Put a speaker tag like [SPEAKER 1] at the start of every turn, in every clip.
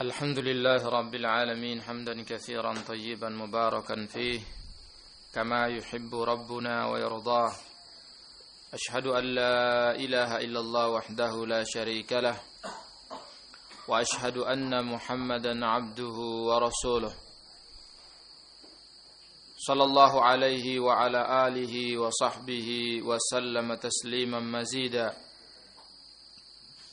[SPEAKER 1] الحمد لله رب العالمين حمدا كثيرا طيبا مباركا فيه كما يحب ربنا ويرضاه. أشهد أن لا إله إلا الله وحده لا شريك له وأشهد أن محمدا عبده ورسوله. صلى الله عليه وعلى آله وصحبه وسلم تسليما مزيدا.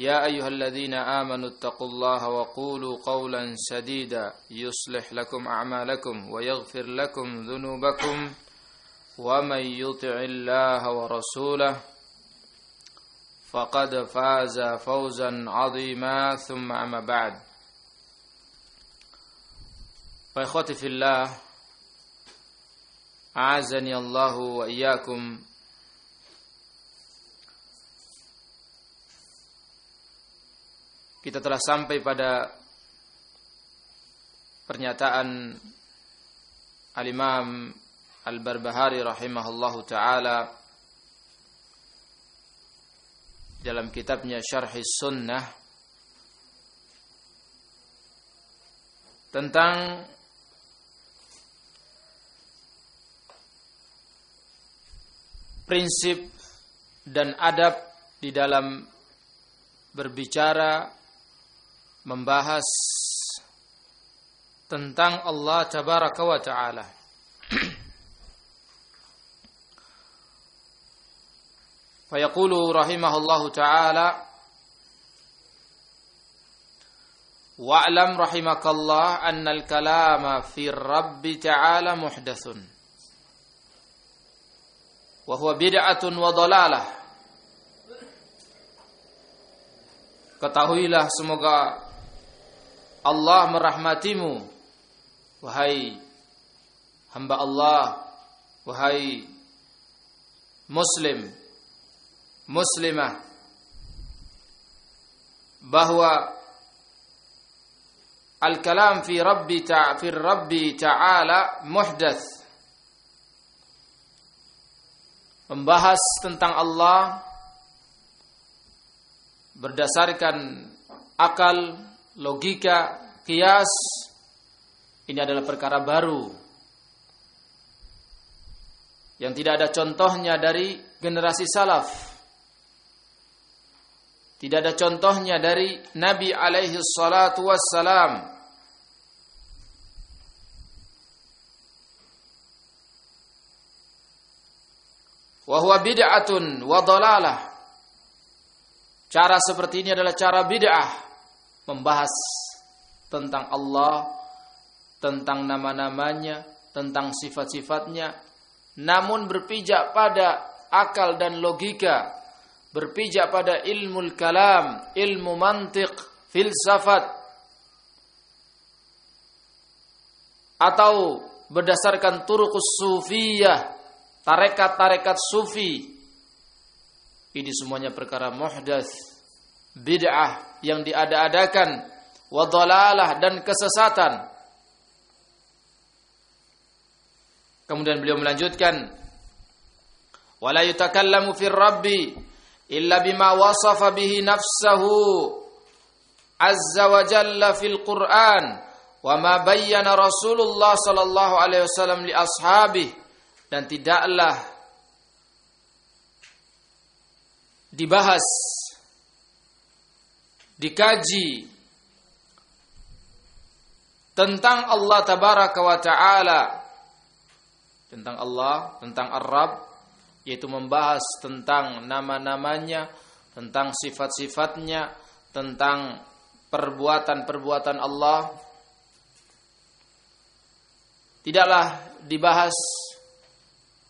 [SPEAKER 1] يا أيها الذين آمنوا اتقوا الله وقولوا قولا سديدا يصلح لكم أعمالكم ويغفر لكم ذنوبكم ومن يطع الله ورسوله فقد فاز فوزا عظيما ثم أما بعد. فإخوتي في الله أعزني الله وإياكم kita telah sampai pada pernyataan Al-Imam Al-Barbahari rahimahullahu taala dalam kitabnya Syarh Sunnah tentang prinsip dan adab di dalam berbicara membahas tentang Allah tabaraka wa taala. فيقول رحمه الله تعالى واعلم رحمك الله أن الكلام في الرب تعالى محدث وهو بدعة وضلالة Ketahuilah semoga Allah merahmatimu. Wahai hamba Allah wahai muslim muslimah bahwa al-kalam fi rabbi ta fi rabbi ta'ala muhdath. Membahas tentang Allah berdasarkan akal, logika, kias ini adalah perkara baru yang tidak ada contohnya dari generasi salaf. Tidak ada contohnya dari Nabi alaihi salatu wassalam. Wa huwa bid'atun wa dhalalah. Cara seperti ini adalah cara bid'ah membahas tentang Allah, tentang nama-namanya, tentang sifat-sifatnya, namun berpijak pada akal dan logika, berpijak pada ilmu kalam, ilmu mantiq, filsafat, atau berdasarkan turukus sufiyah, tarekat-tarekat sufi, ini semuanya perkara muhdats, bid'ah yang diada-adakan, wadalalah dan kesesatan. Kemudian beliau melanjutkan, "Wala yutakallamu fir rabbi illa bima wasafa bihi nafsahu azza wa jalla fil Qur'an wa ma bayyana Rasulullah sallallahu alaihi wasallam li ashabihi." Dan tidaklah dibahas dikaji tentang Allah tabaraka wa taala tentang Allah tentang Ar-Rabb yaitu membahas tentang nama-namanya tentang sifat-sifatnya tentang perbuatan-perbuatan Allah. Tidaklah dibahas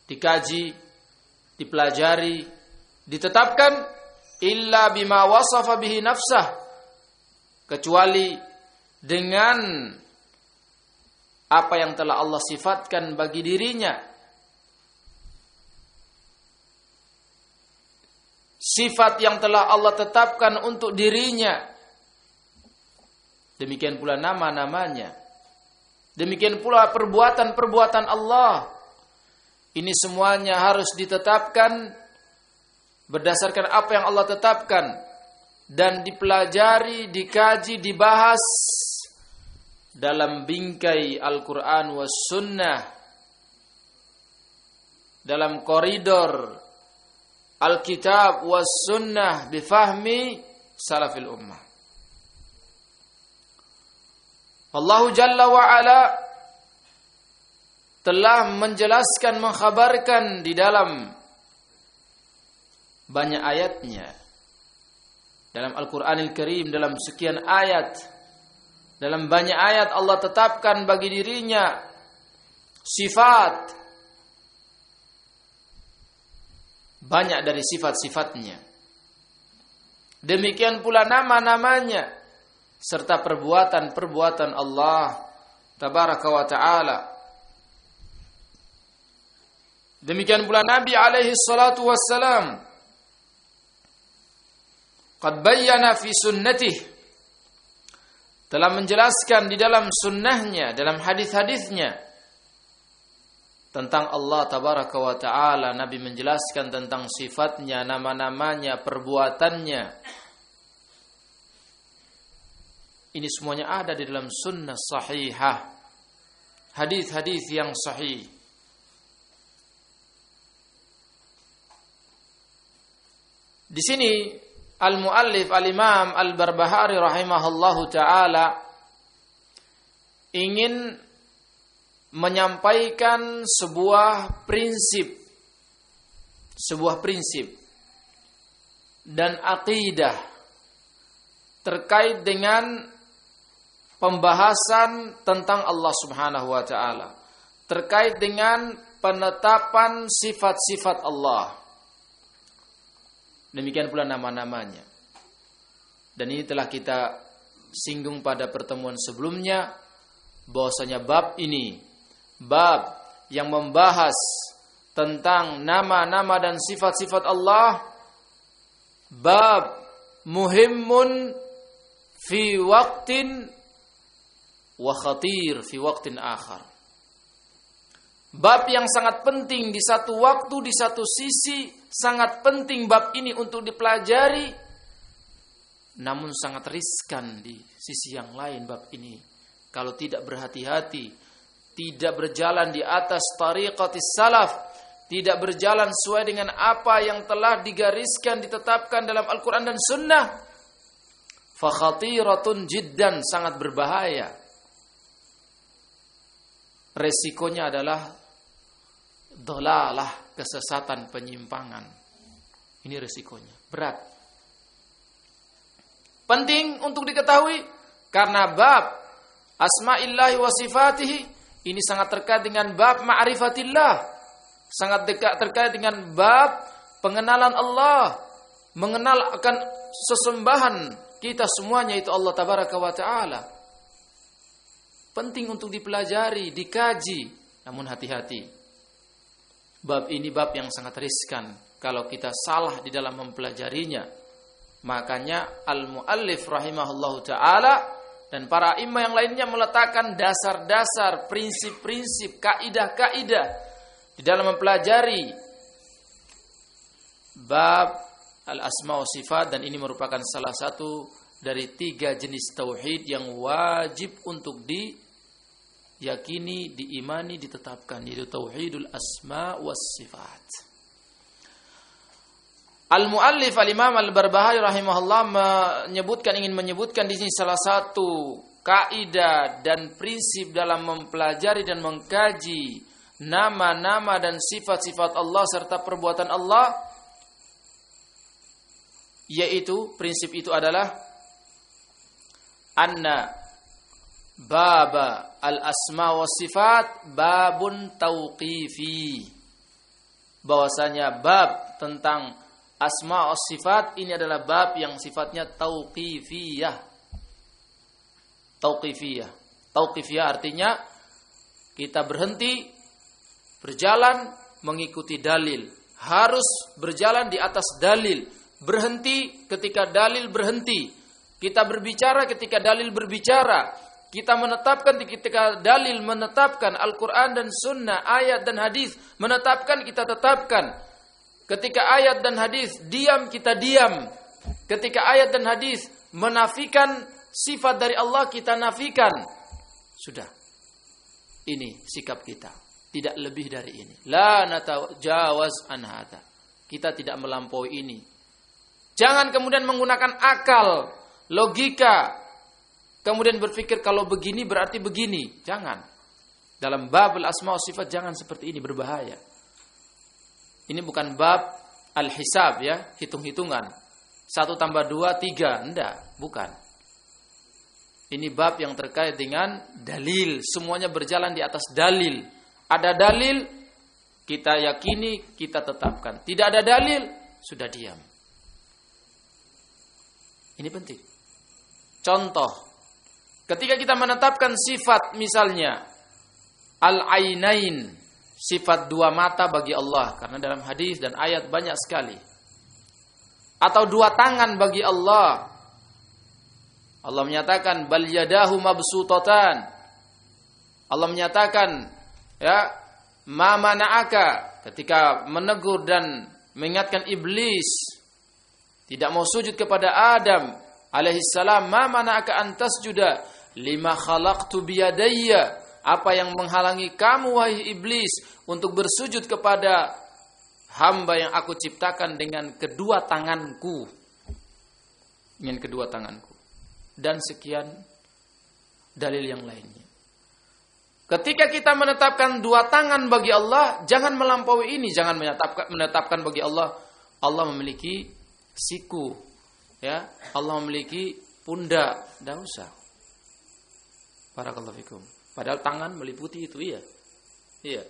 [SPEAKER 1] dikaji dipelajari ditetapkan illa bima wasafa bihi nafsah kecuali dengan apa yang telah Allah sifatkan bagi dirinya. Sifat yang telah Allah tetapkan untuk dirinya. Demikian pula nama-namanya. Demikian pula perbuatan-perbuatan Allah. Ini semuanya harus ditetapkan berdasarkan apa yang Allah tetapkan dan dipelajari, dikaji, dibahas dalam bingkai Al-Quran was sunnah dalam koridor Alkitab was sunnah bifahmi salafil ummah. Allah Jalla wa Ala telah menjelaskan mengkhabarkan di dalam banyak ayatnya dalam Al-Qur'anil Karim dalam sekian ayat dalam banyak ayat Allah tetapkan bagi dirinya sifat. Banyak dari sifat-sifatnya. Demikian pula nama-namanya serta perbuatan-perbuatan Allah tabaraka wa taala. Demikian pula Nabi alaihi salatu wassalam qad bayyana fi sunnatih. Telah menjelaskan di dalam sunnahnya dalam hadis-hadisnya tentang Allah tabaraka wa taala. Nabi menjelaskan tentang sifatnya nama-namanya perbuatannya. Ini semuanya ada di dalam sunnah sahihah. Hadis-hadis yang sahih. Di sini Al-Muallif Al-Imam Al-Barbahari rahimahullahu taala ingin menyampaikan sebuah prinsip sebuah prinsip dan akidah terkait dengan pembahasan tentang Allah Subhanahu wa taala terkait dengan penetapan sifat-sifat Allah Demikian pula nama-namanya. Dan ini telah kita singgung pada pertemuan sebelumnya bahwasanya bab ini bab yang membahas tentang nama-nama dan sifat-sifat Allah bab muhimmun fi waqtin wa khatir fi waqtin akhar bab yang sangat penting di satu waktu di satu sisi sangat penting bab ini untuk dipelajari. Namun sangat riskan di sisi yang lain bab ini. Kalau tidak berhati-hati tidak berjalan di atas tariqatis salaf tidak berjalan sesuai dengan apa yang telah digariskan ditetapkan dalam Al-Qur'an dan Sunnah fa khatiratun jiddan sangat berbahaya. Resikonya adalah dolalah kesesatan penyimpangan. Ini resikonya, berat. Penting untuk diketahui karena bab asma'illahi wa sifatihi ini sangat terkait dengan bab ma'rifatillah. Sangat dekat terkait dengan bab pengenalan Allah, mengenal akan sesembahan kita semuanya itu Allah tabaraka wa taala. Penting untuk dipelajari, dikaji, namun hati-hati Bab ini bab yang sangat riskan kalau kita salah di dalam mempelajarinya. Makanya al-muallif rahimahullahu taala dan para imam yang lainnya meletakkan dasar-dasar, prinsip-prinsip, kaidah-kaidah di dalam mempelajari bab al-asma wa sifat dan ini merupakan salah satu dari tiga jenis tauhid yang wajib untuk di yakini, diimani, ditetapkan yaitu tauhidul asma was sifat. Al-Muallif Al-Imam Al-Barbahari rahimahullah menyebutkan ingin menyebutkan di sini salah satu kaidah dan prinsip dalam mempelajari dan mengkaji nama-nama dan sifat-sifat Allah serta perbuatan Allah yaitu prinsip itu adalah anna baba al-asma wa sifat babun tauqifi bahwasanya bab tentang asma wa sifat ini adalah bab yang sifatnya tauqifiyah tauqifiyah. Tauqifiyah artinya kita berhenti berjalan mengikuti dalil, harus berjalan di atas dalil, berhenti ketika dalil berhenti. Kita berbicara ketika dalil berbicara. Kita menetapkan ketika dalil menetapkan Al-Quran dan Sunnah, ayat dan hadis menetapkan kita tetapkan. Ketika ayat dan hadis diam kita diam. Ketika ayat dan hadis menafikan sifat dari Allah kita nafikan. Sudah. Ini sikap kita. Tidak lebih dari ini. La natajawaz an Kita tidak melampaui ini. Jangan kemudian menggunakan akal, logika, kemudian berpikir kalau begini berarti begini. Jangan. Dalam bab asma sifat jangan seperti ini berbahaya. Ini bukan bab al-hisab ya, hitung-hitungan. Satu tambah dua, tiga. Enggak, bukan. Ini bab yang terkait dengan dalil. Semuanya berjalan di atas dalil. Ada dalil, kita yakini, kita tetapkan. Tidak ada dalil, sudah diam. Ini penting. Contoh, ketika kita menetapkan sifat misalnya al-ainain, sifat dua mata bagi Allah karena dalam hadis dan ayat banyak sekali. Atau dua tangan bagi Allah Allah menyatakan bal yadahu mabsutatan. Allah menyatakan ya ma mana'aka ketika menegur dan mengingatkan iblis tidak mau sujud kepada Adam alaihi salam ma mana'aka antas juda lima khalaqtu biyadayya. Apa yang menghalangi kamu wahai iblis untuk bersujud kepada hamba yang aku ciptakan dengan kedua tanganku? Dengan kedua tanganku. Dan sekian dalil yang lainnya. Ketika kita menetapkan dua tangan bagi Allah, jangan melampaui ini, jangan menetapkan bagi Allah Allah memiliki siku, ya, Allah memiliki pundak, tidak usah. Barakallahu fikum. Padahal tangan meliputi itu, iya. Iya.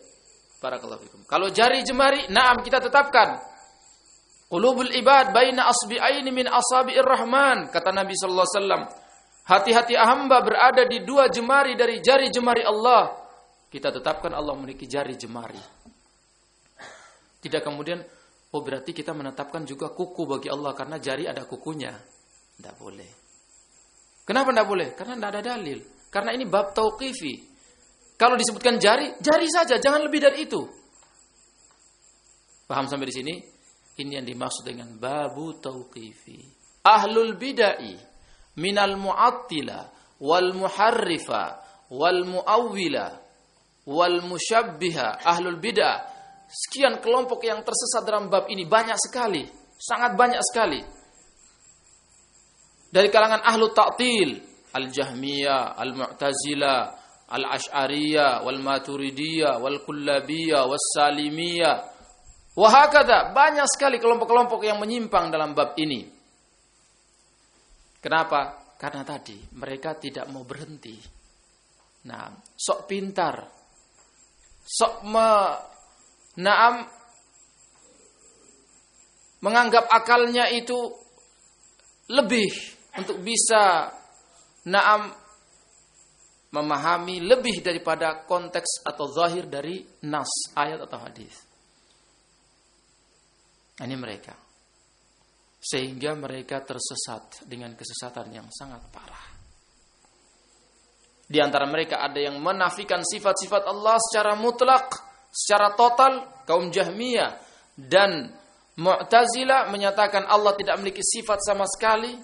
[SPEAKER 1] Barakallahu fikum. Kalau jari jemari, naam kita tetapkan. Qulubul ibad baina asbi'aini min asabi'ir rahman, kata Nabi sallallahu alaihi wasallam. Hati-hati hamba berada di dua jemari dari jari jemari Allah. Kita tetapkan Allah memiliki jari jemari. Tidak kemudian, oh berarti kita menetapkan juga kuku bagi Allah karena jari ada kukunya. Tidak boleh. Kenapa tidak boleh? Karena tidak ada dalil. Karena ini bab tauqifi. Kalau disebutkan jari, jari saja, jangan lebih dari itu. Paham sampai di sini? Ini yang dimaksud dengan babu tauqifi. Ahlul bid'ah minal mu'attila wal muharrifa wal muawwila wal musyabbiha ahlul bidah sekian kelompok yang tersesat dalam bab ini banyak sekali sangat banyak sekali dari kalangan ahlu ta'til al-jahmiyah al-mu'tazila al-ash'ariyah wal maturidiyah wal kullabiyah was salimiyah wahakada banyak sekali kelompok-kelompok yang menyimpang dalam bab ini Kenapa? Karena tadi mereka tidak mau berhenti. Nah, sok pintar. Sok me, naam menganggap akalnya itu lebih untuk bisa naam memahami lebih daripada konteks atau zahir dari nas ayat atau hadis. Ini mereka sehingga mereka tersesat dengan kesesatan yang sangat parah. Di antara mereka ada yang menafikan sifat-sifat Allah secara mutlak, secara total, kaum Jahmiyah dan Mu'tazila menyatakan Allah tidak memiliki sifat sama sekali.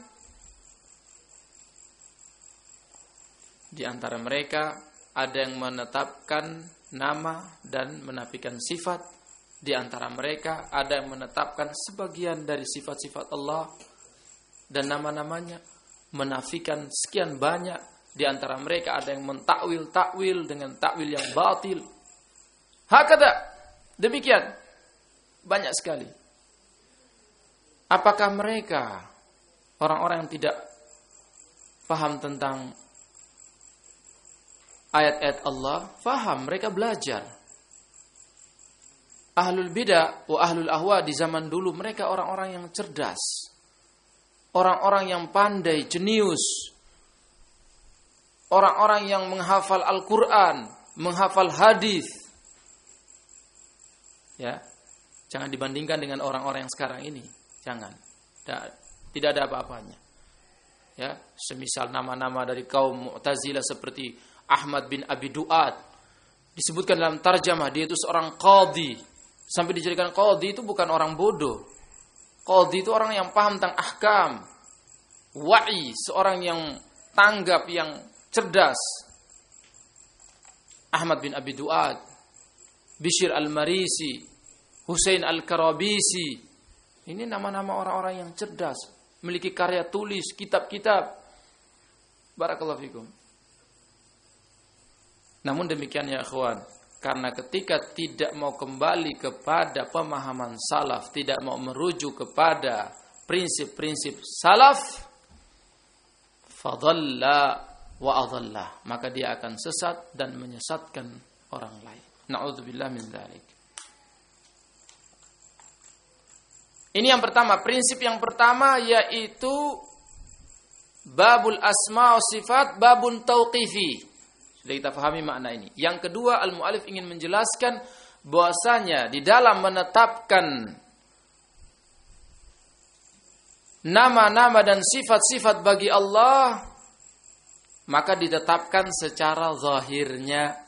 [SPEAKER 1] Di antara mereka ada yang menetapkan nama dan menafikan sifat di antara mereka ada yang menetapkan sebagian dari sifat-sifat Allah dan nama-namanya, menafikan sekian banyak. Di antara mereka ada yang mentakwil-takwil dengan takwil yang batil. Hakada. Demikian. Banyak sekali. Apakah mereka orang-orang yang tidak paham tentang ayat-ayat Allah? Faham, mereka belajar ahlul bidah wa ahlul ahwa di zaman dulu mereka orang-orang yang cerdas. Orang-orang yang pandai, jenius. orang-orang yang menghafal Al-Qur'an, menghafal hadis. Ya. Jangan dibandingkan dengan orang-orang yang sekarang ini. Jangan. Tidak ada apa-apanya. Ya, semisal nama-nama dari kaum Mu'tazilah seperti Ahmad bin Abi Duat disebutkan dalam tarjamah dia itu seorang qadhi. Sampai dijadikan qadhi itu bukan orang bodoh. Qadhi itu orang yang paham tentang ahkam. Wa'i, seorang yang tanggap, yang cerdas. Ahmad bin Abi Duat, Bishir Al-Marisi, Hussein Al-Karabisi. Ini nama-nama orang-orang yang cerdas, memiliki karya tulis, kitab-kitab. Barakallahu fikum. Namun demikian ya akhwan, karena ketika tidak mau kembali kepada pemahaman salaf, tidak mau merujuk kepada prinsip-prinsip salaf, fadalla wa adalla, maka dia akan sesat dan menyesatkan orang lain. Nauzubillah min dzalik. Ini yang pertama, prinsip yang pertama yaitu babul asma wa sifat babun tauqifi. Sudah kita pahami makna ini. Yang kedua, al-mu'alif ingin menjelaskan bahwasanya di dalam menetapkan nama-nama dan sifat-sifat bagi Allah maka ditetapkan secara zahirnya.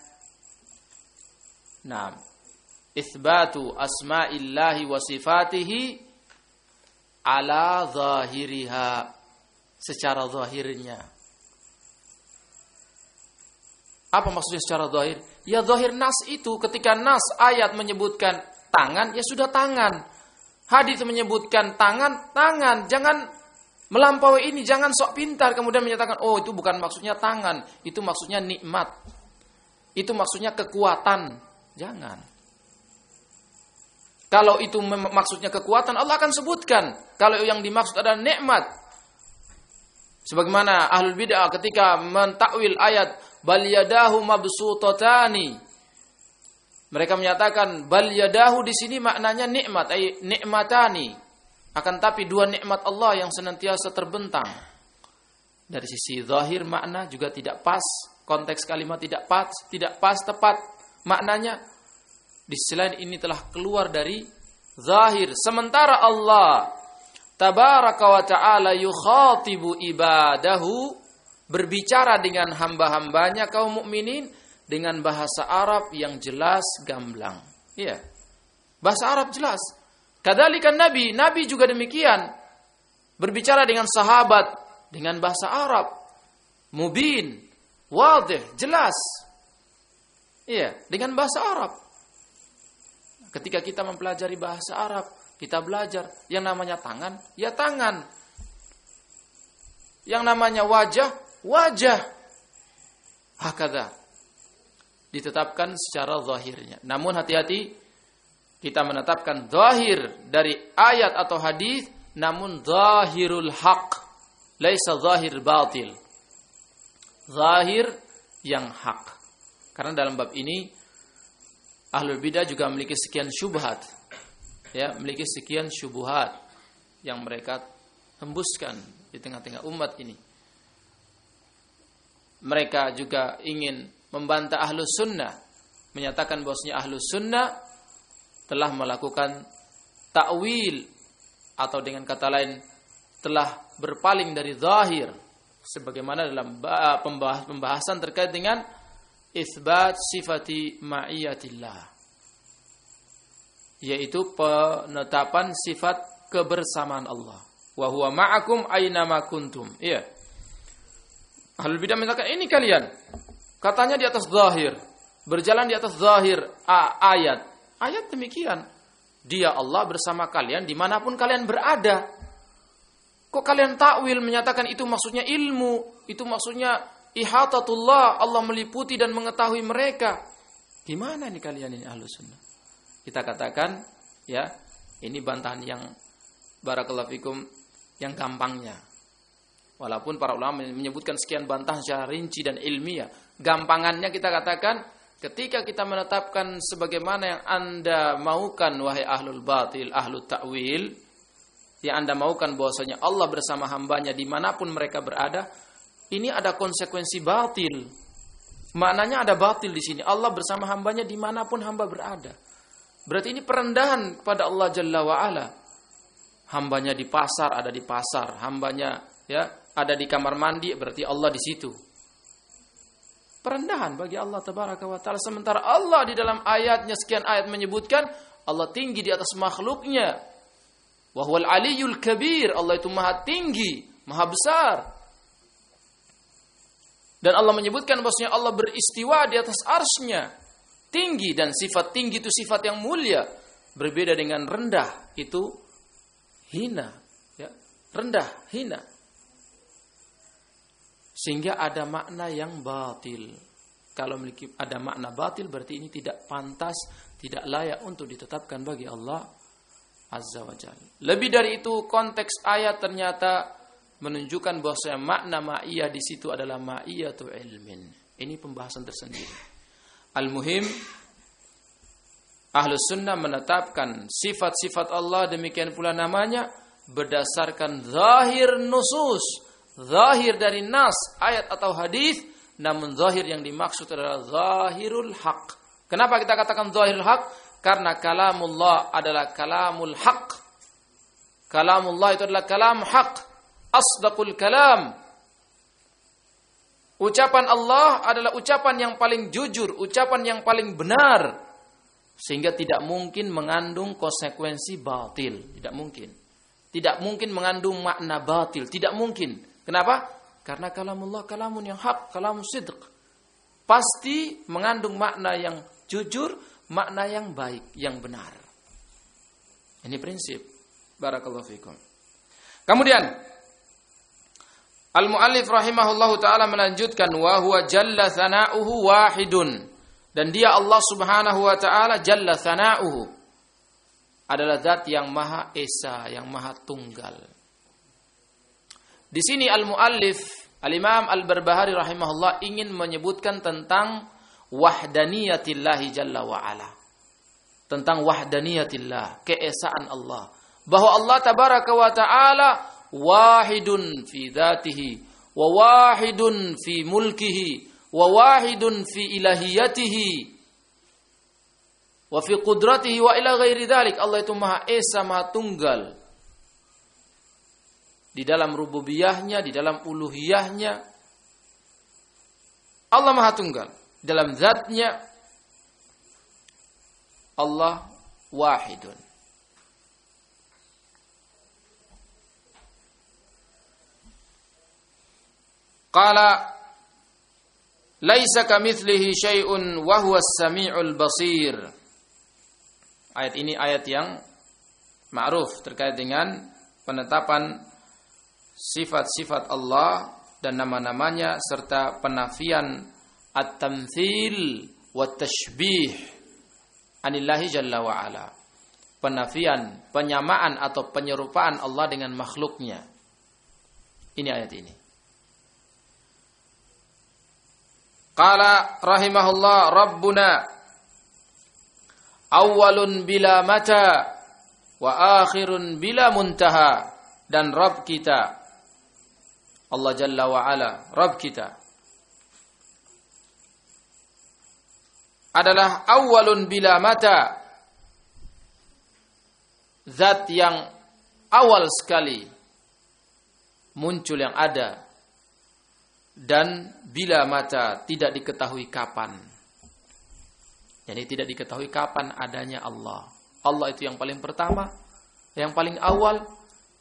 [SPEAKER 1] Nah, itsbatu asma'illahi wa sifatihi ala zahiriha secara zahirnya. Apa maksudnya secara zahir? Ya zahir nas itu ketika nas ayat menyebutkan tangan, ya sudah tangan. Hadis menyebutkan tangan, tangan. Jangan melampaui ini, jangan sok pintar kemudian menyatakan, oh itu bukan maksudnya tangan, itu maksudnya nikmat. Itu maksudnya kekuatan. Jangan. Kalau itu maksudnya kekuatan, Allah akan sebutkan. Kalau yang dimaksud adalah nikmat. Sebagaimana ahlul bid'ah ketika mentakwil ayat bal yadahu mabsutatani. Mereka menyatakan bal yadahu di sini maknanya nikmat, ay nikmatani. Akan tapi dua nikmat Allah yang senantiasa terbentang. Dari sisi zahir makna juga tidak pas, konteks kalimat tidak pas, tidak pas tepat maknanya. Di selain ini telah keluar dari zahir. Sementara Allah tabaraka wa ta'ala yukhatibu ibadahu berbicara dengan hamba-hambanya kaum mukminin dengan bahasa Arab yang jelas gamblang. Iya. Bahasa Arab jelas. Kadalikan Nabi, Nabi juga demikian. Berbicara dengan sahabat dengan bahasa Arab. Mubin, wadih, jelas. Iya, dengan bahasa Arab. Ketika kita mempelajari bahasa Arab, kita belajar yang namanya tangan, ya tangan. Yang namanya wajah, wajah. Hakada. Ditetapkan secara zahirnya. Namun hati-hati kita menetapkan zahir dari ayat atau hadis namun zahirul haq laisa zahir batil. Zahir yang hak. Karena dalam bab ini ahlul bidah juga memiliki sekian syubhat. Ya, memiliki sekian syubhat yang mereka hembuskan di tengah-tengah umat ini mereka juga ingin membantah ahlu sunnah menyatakan bahwasanya ahlu sunnah telah melakukan takwil atau dengan kata lain telah berpaling dari zahir sebagaimana dalam pembahasan terkait dengan isbat sifati ma'iyatillah yaitu penetapan sifat kebersamaan Allah. Wa ma'akum aina kuntum. Iya Ahlul bidah mengatakan ini kalian. Katanya di atas zahir. Berjalan di atas zahir ayat. Ayat demikian. Dia Allah bersama kalian di mana pun kalian berada. Kok kalian takwil menyatakan itu maksudnya ilmu. Itu maksudnya ihatatullah. Allah meliputi dan mengetahui mereka. Gimana nih kalian ini ahlu sunnah? Kita katakan ya ini bantahan yang barakallahu fikum yang gampangnya. Walaupun para ulama menyebutkan sekian bantah secara rinci dan ilmiah. Gampangannya kita katakan ketika kita menetapkan sebagaimana yang Anda maukan wahai ahlul batil, ahlul ta'wil, yang Anda maukan bahwasanya Allah bersama hambanya di mana pun mereka berada, ini ada konsekuensi batil. Maknanya ada batil di sini. Allah bersama hambanya di mana pun hamba berada. Berarti ini perendahan kepada Allah Jalla wa'ala. Hambanya di pasar, ada di pasar. Hambanya ya ada di kamar mandi, berarti Allah di situ. Perendahan bagi Allah Tabaraka wa Ta'ala. Sementara Allah di dalam ayatnya, sekian ayat menyebutkan, Allah tinggi di atas makhluknya. Wahwal aliyul kabir. Allah itu maha tinggi, maha besar. Dan Allah menyebutkan bahwasanya Allah beristiwa di atas arsnya. Tinggi dan sifat tinggi itu sifat yang mulia. Berbeda dengan rendah itu hina. Ya. Rendah, hina. Sehingga ada makna yang batil. Kalau memiliki ada makna batil berarti ini tidak pantas, tidak layak untuk ditetapkan bagi Allah Azza wa Jalla. Lebih dari itu konteks ayat ternyata menunjukkan bahwa makna ma'iyah di situ adalah ma'iyatu ilmin. Ini pembahasan tersendiri. Al-muhim Ahlus sunnah menetapkan sifat-sifat Allah demikian pula namanya berdasarkan zahir nusus, zahir dari nas, ayat atau hadis, namun zahir yang dimaksud adalah zahirul haq. Kenapa kita katakan zahirul haq? Karena kalamullah adalah kalamul haq. Kalamullah itu adalah kalam haq asdaqul kalam. Ucapan Allah adalah ucapan yang paling jujur, ucapan yang paling benar. Sehingga tidak mungkin mengandung konsekuensi batil. Tidak mungkin. Tidak mungkin mengandung makna batil. Tidak mungkin. Kenapa? Karena kalamullah kalamun yang hak, kalamun sidq. Pasti mengandung makna yang jujur, makna yang baik, yang benar. Ini prinsip. Barakallahu fikum. Kemudian Al-muallif rahimahullahu taala melanjutkan wa huwa jalla thana'uhu wahidun dan dia Allah Subhanahu wa taala jalla thana'uhu adalah zat yang maha esa, yang maha tunggal. Di sini al-muallif Al-Imam Al-Barbahari rahimahullah ingin menyebutkan tentang wahdaniyatillah jalla wa ala. Tentang wahdaniyatillah, keesaan Allah. Bahwa Allah tabaraka wa taala wahidun fi dhatihi wa wahidun fi mulkihi wa wahidun fi ilahiyatihi wa fi qudratihi wa ila ghairi dhalik Allah itu maha esa maha tunggal di dalam rububiyahnya di dalam uluhiyahnya. Allah maha tunggal. Dalam zatnya Allah wahidun. Qala laisa kamitslihi syai'un wa huwas samiul basir. Ayat ini ayat yang ma'ruf terkait dengan penetapan sifat-sifat Allah dan nama-namanya serta penafian at-tamthil wa tashbih anillahi jalla wa ala. Penafian, penyamaan atau penyerupaan Allah dengan makhluknya. Ini ayat ini. Qala rahimahullah Rabbuna awalun bila mata wa akhirun bila muntaha dan Rabb kita Allah Jalla wa Ala Rabb kita adalah awalun bila mata zat yang awal sekali muncul yang ada dan bila mata tidak diketahui kapan. Jadi tidak diketahui kapan adanya Allah. Allah itu yang paling pertama, yang paling awal,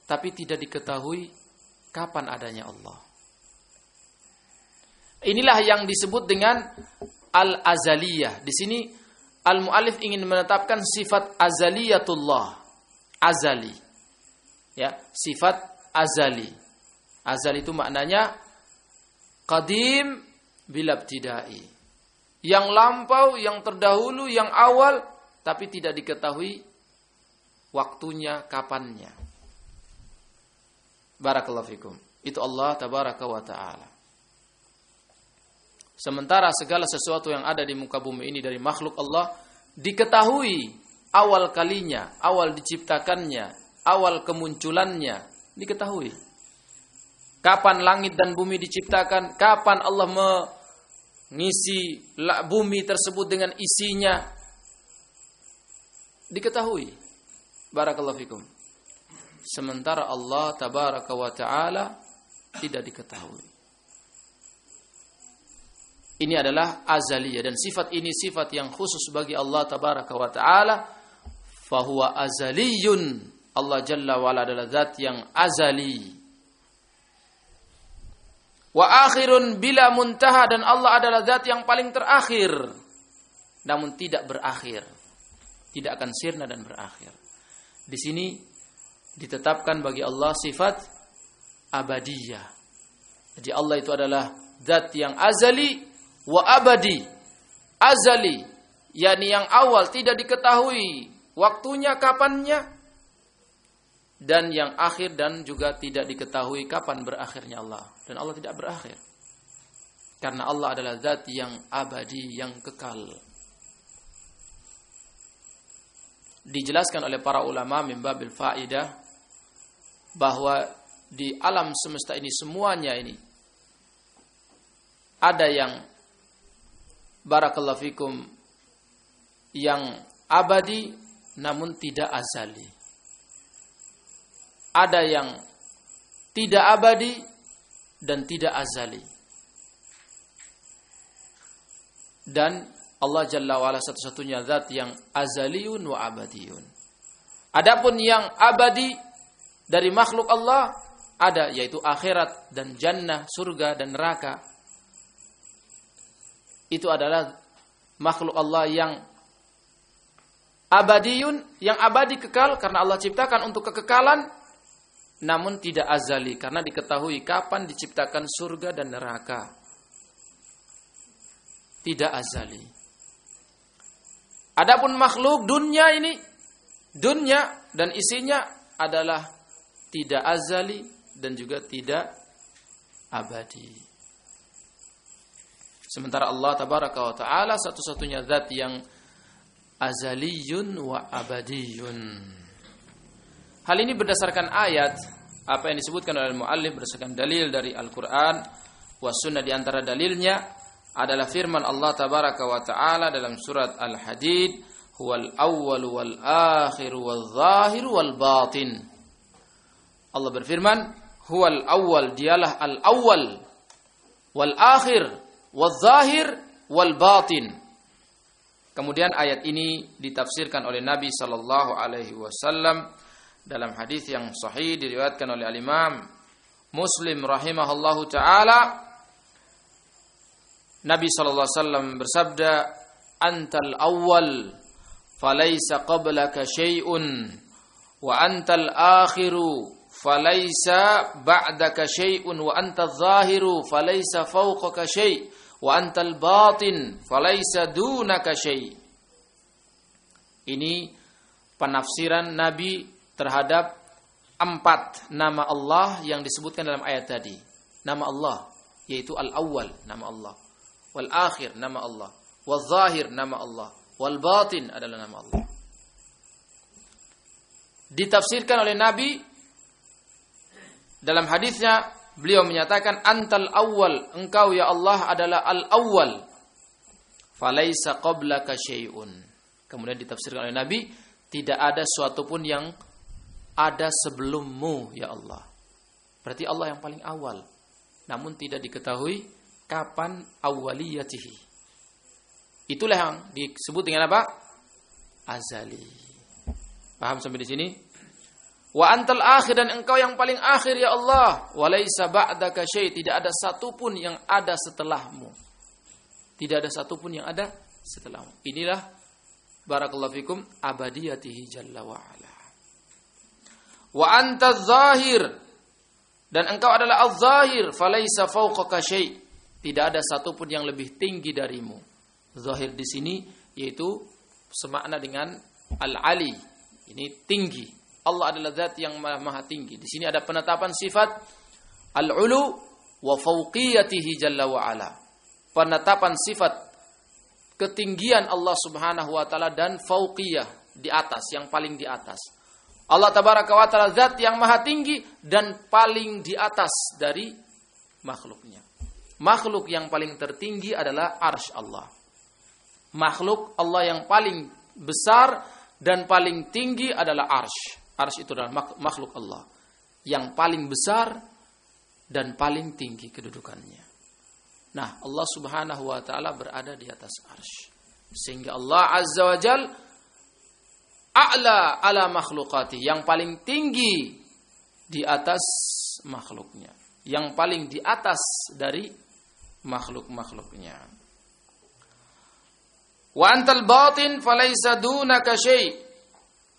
[SPEAKER 1] tapi tidak diketahui kapan adanya Allah. Inilah yang disebut dengan al-azaliyah. Di sini al-muallif ingin menetapkan sifat azaliyatullah, azali. Ya, sifat azali. Azali itu maknanya Qadim bila tidai. Yang lampau, yang terdahulu, yang awal, tapi tidak diketahui waktunya, kapannya. Barakallahu fikum. Itu Allah tabaraka wa ta'ala. Sementara segala sesuatu yang ada di muka bumi ini dari makhluk Allah diketahui awal kalinya, awal diciptakannya, awal kemunculannya diketahui. Kapan langit dan bumi diciptakan? Kapan Allah mengisi bumi tersebut dengan isinya? Diketahui. Barakallahu fikum. Sementara Allah tabaraka wa taala tidak diketahui. Ini adalah azaliyah dan sifat ini sifat yang khusus bagi Allah tabaraka wa taala. Fahuwa azaliyun. Allah jalla wa ala adalah zat yang azali Wa akhirun bila muntaha dan Allah adalah zat yang paling terakhir. Namun tidak berakhir. Tidak akan sirna dan berakhir. Di sini ditetapkan bagi Allah sifat abadiyah. Jadi Allah itu adalah zat yang azali wa abadi. Azali, yakni yang awal tidak diketahui waktunya kapannya dan yang akhir dan juga tidak diketahui kapan berakhirnya Allah dan Allah tidak berakhir karena Allah adalah zat yang abadi yang kekal dijelaskan oleh para ulama mimbabil faidah bahwa di alam semesta ini semuanya ini ada yang barakallahu fikum yang abadi namun tidak azali ada yang tidak abadi dan tidak azali. Dan Allah Jalla wa'ala satu-satunya zat yang azaliun wa abadiyun. Adapun yang abadi dari makhluk Allah ada yaitu akhirat dan jannah, surga dan neraka. Itu adalah makhluk Allah yang abadiyun, yang abadi kekal karena Allah ciptakan untuk kekekalan namun tidak azali karena diketahui kapan diciptakan surga dan neraka. Tidak azali. Adapun makhluk dunia ini, dunia dan isinya adalah tidak azali dan juga tidak abadi. Sementara Allah tabaraka wa taala satu-satunya zat yang azaliyun wa abadiyun. Hal ini berdasarkan ayat apa yang disebutkan oleh muallif berdasarkan dalil dari Al-Qur'an was sunnah di antara dalilnya adalah firman Allah tabaraka wa taala dalam surat Al-Hadid huwal awwal wal akhir wal zahir wal batin Allah berfirman huwal awwal dialah al awwal wal akhir wal zahir wal batin. Kemudian ayat ini ditafsirkan oleh Nabi sallallahu alaihi wasallam dalam hadis yang sahih diriwayatkan oleh al-Imam Muslim rahimahullahu taala. Nabi sallallahu alaihi wasallam bersabda antal awwal falaysa qablaka syai'un wa antal akhiru falaysa ba'daka syai'un wa antal zahiru falaysa fawqaka syai' wa antal batin falaysa dunaka syai' ini penafsiran Nabi terhadap empat nama Allah yang disebutkan dalam ayat tadi. Nama Allah yaitu Al-Awwal, nama Allah. Wal Akhir, nama Allah. Wal Zahir, nama Allah. Wal Batin adalah nama Allah. Ditafsirkan oleh Nabi dalam hadisnya beliau menyatakan antal awwal, engkau ya Allah adalah al-awwal. Falaisa qablaka syai'un. Kemudian ditafsirkan oleh Nabi tidak ada suatu pun yang ada sebelummu ya Allah. Berarti Allah yang paling awal. Namun tidak diketahui kapan awaliyatihi. Itulah yang disebut dengan apa? Azali. Paham sampai di sini? Wa antal akhir dan engkau yang paling akhir ya Allah. Walaisa ba'daka syai. Tidak ada satupun yang ada setelahmu. Tidak ada satupun yang ada setelahmu. Inilah barakallahu fikum abadiyatihi jalla wa'ala wa anta zahir dan engkau adalah az-zahir falaisa fawqaka syai tidak ada satupun yang lebih tinggi darimu zahir di sini yaitu semakna dengan al-ali ini tinggi Allah adalah zat yang maha, tinggi di sini ada penetapan sifat al-ulu wa fawqiyatihi jalla wa ala penetapan sifat ketinggian Allah Subhanahu wa taala dan fauqiyah di atas yang paling di atas Allah tabaraka wa taala zat yang maha tinggi dan paling di atas dari makhluknya. Makhluk yang paling tertinggi adalah arsy Allah. Makhluk Allah yang paling besar dan paling tinggi adalah arsy. Arsy itu adalah makhluk Allah yang paling besar dan paling tinggi kedudukannya. Nah, Allah Subhanahu wa taala berada di atas arsy. Sehingga Allah Azza wa Jal a'la ala makhlukati yang paling tinggi di atas makhluknya, yang paling di atas dari makhluk-makhluknya. Wa antal batin falaysa dunaka syai'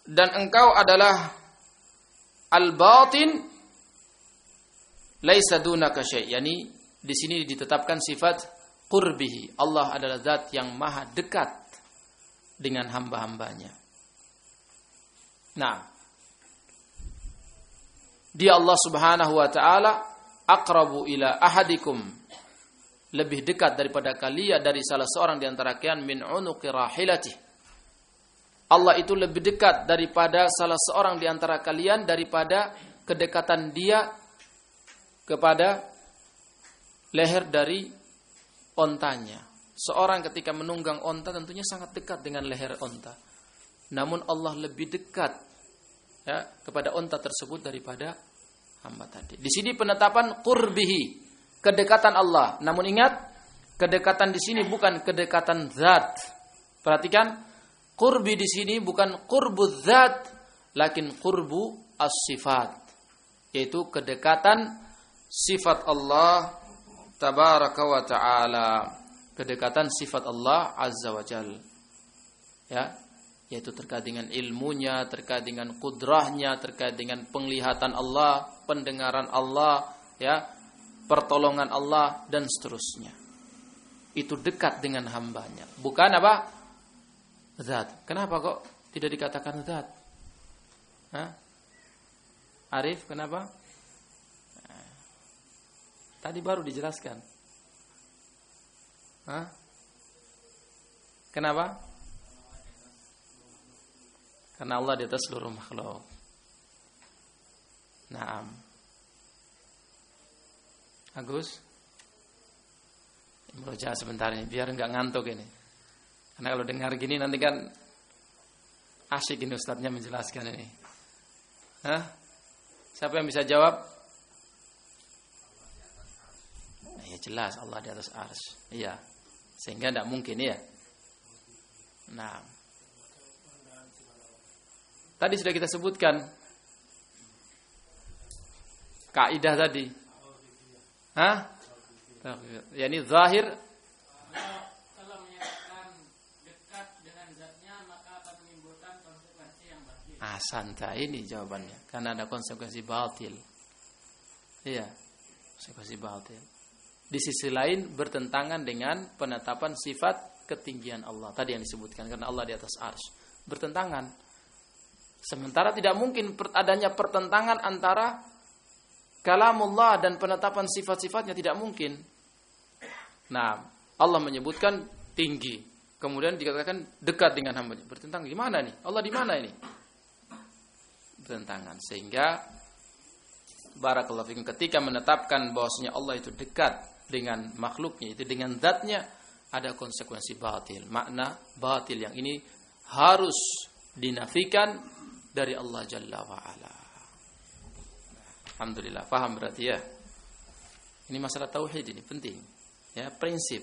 [SPEAKER 1] dan engkau adalah al-batin laisa dunaka syai' yani di sini ditetapkan sifat qurbihi. Allah adalah zat yang maha dekat dengan hamba-hambanya. Nah, dia Allah Subhanahu wa taala aqrabu ila ahadikum lebih dekat daripada kalian dari salah seorang di antara kalian min unuqi rahilati. Allah itu lebih dekat daripada salah seorang di antara kalian daripada kedekatan dia kepada leher dari ontanya. Seorang ketika menunggang onta tentunya sangat dekat dengan leher onta. Namun Allah lebih dekat ya, kepada onta tersebut daripada hamba tadi. Di sini penetapan qurbihi, kedekatan Allah. Namun ingat, kedekatan di sini bukan kedekatan zat. Perhatikan, qurbi di sini bukan qurbu zat, lakin qurbu as-sifat. Yaitu kedekatan sifat Allah tabaraka wa taala. Kedekatan sifat Allah azza wa jal. Ya, yaitu terkait dengan ilmunya, terkait dengan kudrahnya, terkait dengan penglihatan Allah, pendengaran Allah, ya, pertolongan Allah dan seterusnya. Itu dekat dengan hambanya. Bukan apa? Zat. Kenapa kok tidak dikatakan zat? Hah? Arif, kenapa? Tadi baru dijelaskan. Hah? Kenapa? Karena Allah di atas seluruh makhluk. Naam. Agus? Berusaha sebentar ini biar nggak ngantuk ini. Karena kalau dengar gini nanti kan asyik ini ustadznya menjelaskan ini. Hah? Siapa yang bisa jawab? Nah, ya jelas Allah di atas ars. Iya. Sehingga tidak mungkin ya. Nah. Tadi sudah kita sebutkan kaidah tadi. Hah? Ya ini zahir Ah, santai ini jawabannya. Karena ada konsekuensi batil. Iya, konsekuensi batil. Di sisi lain bertentangan dengan penetapan sifat ketinggian Allah. Tadi yang disebutkan karena Allah di atas ars. Bertentangan Sementara tidak mungkin adanya pertentangan antara kalamullah dan penetapan sifat-sifatnya tidak mungkin. Nah, Allah menyebutkan tinggi. Kemudian dikatakan dekat dengan hamba. Bertentangan gimana nih? Allah di mana ini? Bertentangan. Sehingga barakallahu ketika menetapkan bahwasanya Allah itu dekat dengan makhluknya, itu dengan zatnya ada konsekuensi batil. Makna batil yang ini harus dinafikan dari Allah Jalla wa'ala. Alhamdulillah, paham berarti ya. Ini masalah tauhid ini penting. Ya, prinsip.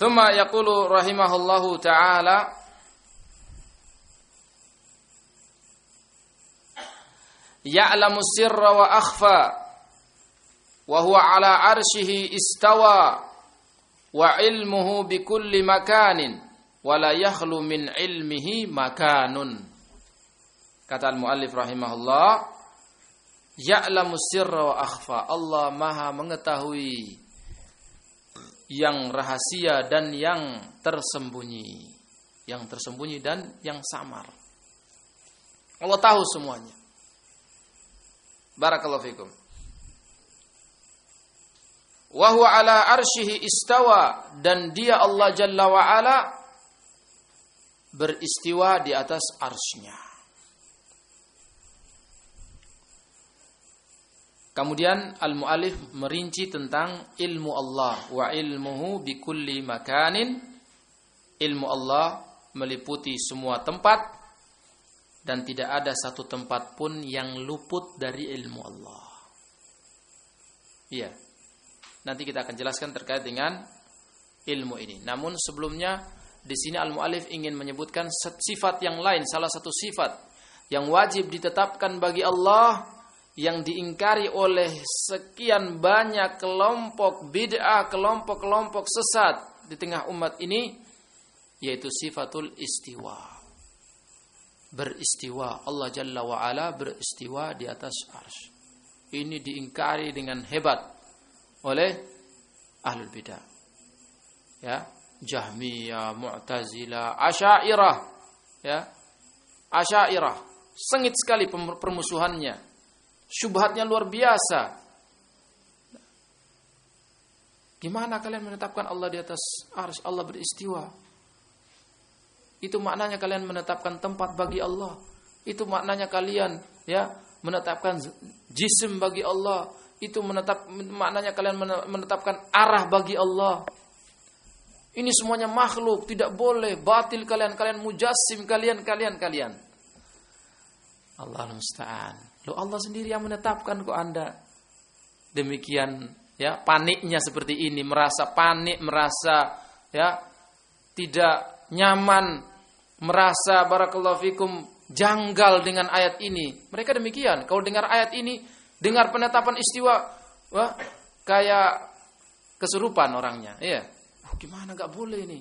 [SPEAKER 1] Thumma yaqulu rahimahullahu ta'ala Ya'lamu sirra wa akhfa wa huwa ala arshihi istawa wa ilmuhu bi kulli makanin wala yakhlu min ilmihi makanun. Kata al-muallif rahimahullah, ya'lamu sirra wa akhfa. Allah Maha mengetahui yang rahasia dan yang tersembunyi. Yang tersembunyi dan yang samar. Allah tahu semuanya. Barakallahu fikum. Wa huwa ala arsyihi istawa dan dia Allah Jalla wa ala beristiwa di atas arsnya. Kemudian al-muallif merinci tentang ilmu Allah wa ilmuhu bi kulli makanin. Ilmu Allah meliputi semua tempat dan tidak ada satu tempat pun yang luput dari ilmu Allah. Iya. Nanti kita akan jelaskan terkait dengan ilmu ini. Namun sebelumnya di sini al-muallif ingin menyebutkan sifat yang lain, salah satu sifat yang wajib ditetapkan bagi Allah yang diingkari oleh sekian banyak kelompok bid'ah, kelompok-kelompok sesat di tengah umat ini yaitu sifatul istiwa. Beristiwa Allah Jalla wa ala beristiwa di atas arsy. Ini diingkari dengan hebat oleh ahlul bidah. Ya, Jahmiyah, Mu'tazilah, Asy'ariyah, ya. Asy'ariyah sengit sekali permusuhannya. Syubhatnya luar biasa. Gimana kalian menetapkan Allah di atas ars? Allah beristiwa. Itu maknanya kalian menetapkan tempat bagi Allah. Itu maknanya kalian ya menetapkan jisim bagi Allah. Itu menetap maknanya kalian menetapkan arah bagi Allah. Ini semuanya makhluk, tidak boleh batil kalian, kalian mujassim kalian, kalian, kalian. Allah musta'an. Lo Allah sendiri yang menetapkan kok Anda demikian ya paniknya seperti ini, merasa panik, merasa ya tidak nyaman, merasa barakallahu fikum janggal dengan ayat ini. Mereka demikian. Kalau dengar ayat ini, dengar penetapan istiwa, wah, kayak kesurupan orangnya, iya gimana nggak boleh ini?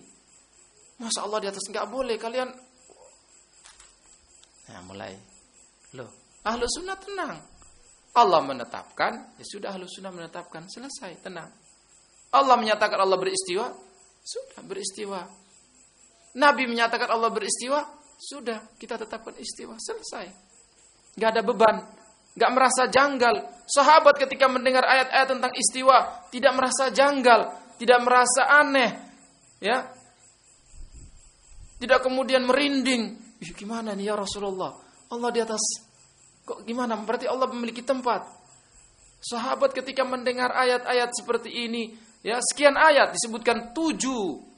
[SPEAKER 1] Masa Allah di atas nggak boleh kalian? Nah mulai, loh, ahlu sunnah tenang. Allah menetapkan, ya sudah ahlu sunnah menetapkan, selesai, tenang. Allah menyatakan Allah beristiwa, sudah beristiwa. Nabi menyatakan Allah beristiwa, sudah kita tetapkan istiwa, selesai. Gak ada beban, gak merasa janggal. Sahabat ketika mendengar ayat-ayat tentang istiwa tidak merasa janggal, tidak merasa aneh, ya. Tidak kemudian merinding. Ih, gimana nih ya Rasulullah? Allah di atas kok gimana? Berarti Allah memiliki tempat. Sahabat ketika mendengar ayat-ayat seperti ini, ya sekian ayat disebutkan tujuh